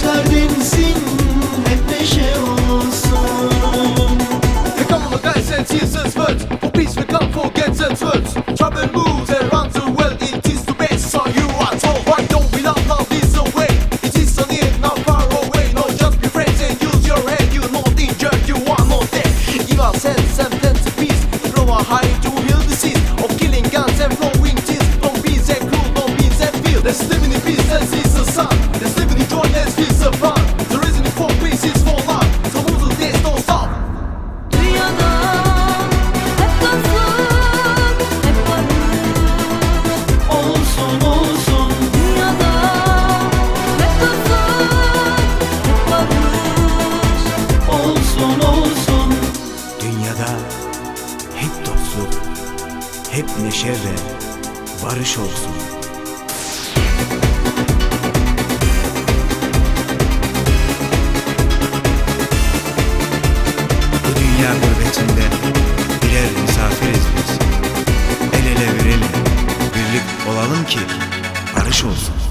Kuşlar denizin hep neşe olsun. Come government guys sends years and words For peace we come for gets and words Trouble moves hep neşe ve barış olsun. Bu dünya gurbetinde birer misafiriz biz. El ele verelim, birlik olalım ki barış olsun.